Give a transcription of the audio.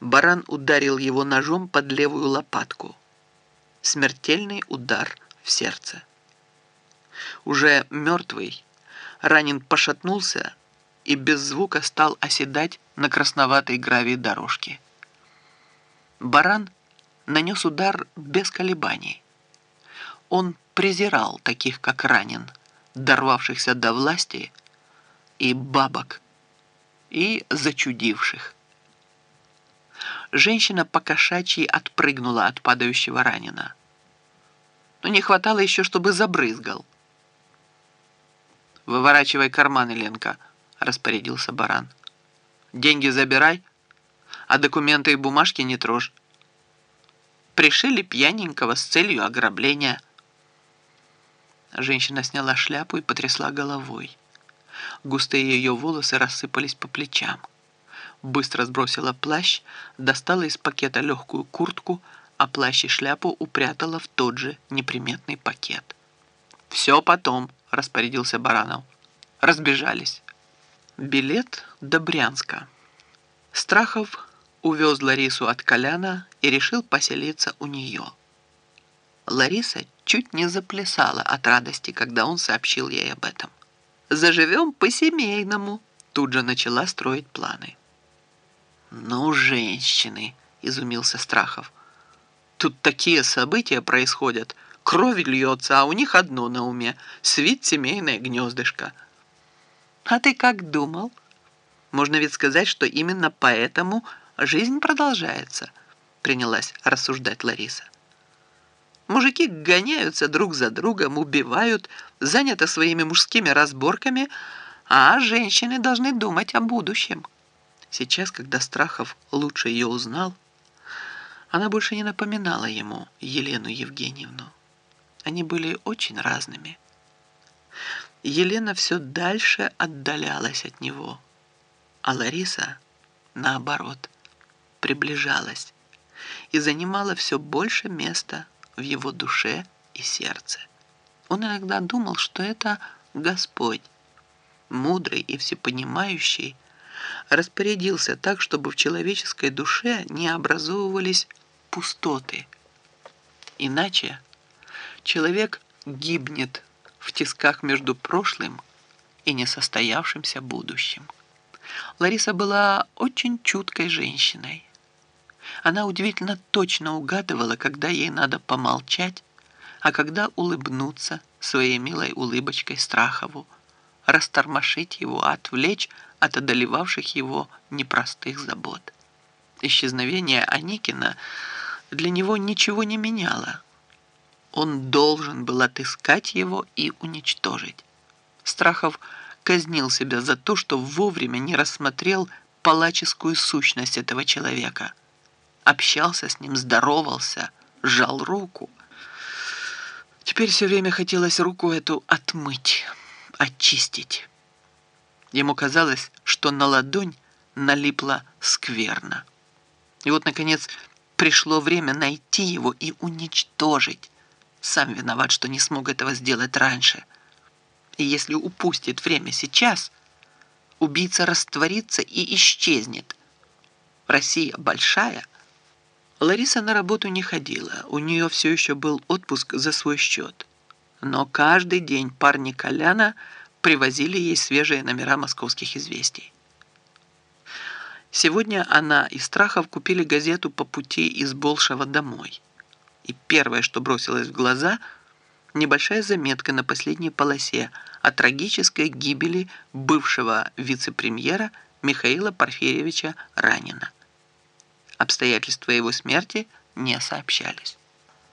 Баран ударил его ножом под левую лопатку. Смертельный удар в сердце. Уже мертвый, ранен пошатнулся и без звука стал оседать на красноватой гравии дорожки. Баран нанес удар без колебаний. Он презирал таких, как ранен, дорвавшихся до власти, и бабок, и зачудивших. Женщина покошачьи отпрыгнула от падающего ранена. Но не хватало еще, чтобы забрызгал. «Выворачивай карманы, Ленка», — распорядился баран. «Деньги забирай, а документы и бумажки не трожь. Пришили пьяненького с целью ограбления». Женщина сняла шляпу и потрясла головой. Густые ее волосы рассыпались по плечам. Быстро сбросила плащ, достала из пакета легкую куртку, а плащ и шляпу упрятала в тот же неприметный пакет. «Все потом», — распорядился Баранов. Разбежались. Билет до Брянска. Страхов увез Ларису от Коляна и решил поселиться у нее. Лариса чуть не заплясала от радости, когда он сообщил ей об этом. «Заживем по-семейному», тут же начала строить планы. «Ну, женщины!» – изумился Страхов. «Тут такие события происходят. Кровь льется, а у них одно на уме – свит семейное гнездышко». «А ты как думал?» «Можно ведь сказать, что именно поэтому жизнь продолжается», – принялась рассуждать Лариса. Мужики гоняются друг за другом, убивают, заняты своими мужскими разборками, а женщины должны думать о будущем. Сейчас, когда Страхов лучше ее узнал, она больше не напоминала ему Елену Евгеньевну. Они были очень разными. Елена все дальше отдалялась от него, а Лариса, наоборот, приближалась и занимала все больше места в его душе и сердце. Он иногда думал, что это Господь, мудрый и всепонимающий, распорядился так, чтобы в человеческой душе не образовывались пустоты. Иначе человек гибнет в тисках между прошлым и несостоявшимся будущим. Лариса была очень чуткой женщиной. Она удивительно точно угадывала, когда ей надо помолчать, а когда улыбнуться своей милой улыбочкой Страхову, растормошить его, отвлечь от одолевавших его непростых забот. Исчезновение Аникина для него ничего не меняло. Он должен был отыскать его и уничтожить. Страхов казнил себя за то, что вовремя не рассмотрел палаческую сущность этого человека – общался с ним, здоровался, жал руку. Теперь все время хотелось руку эту отмыть, очистить. Ему казалось, что на ладонь налипла скверно. И вот, наконец, пришло время найти его и уничтожить. Сам виноват, что не смог этого сделать раньше. И если упустит время сейчас, убийца растворится и исчезнет. Россия большая — Лариса на работу не ходила, у нее все еще был отпуск за свой счет. Но каждый день парни Коляна привозили ей свежие номера московских известий. Сегодня она и Страхов купили газету по пути из Болшева домой. И первое, что бросилось в глаза, небольшая заметка на последней полосе о трагической гибели бывшего вице-премьера Михаила Порфирьевича Ранина. Обстоятельства его смерти не сообщались.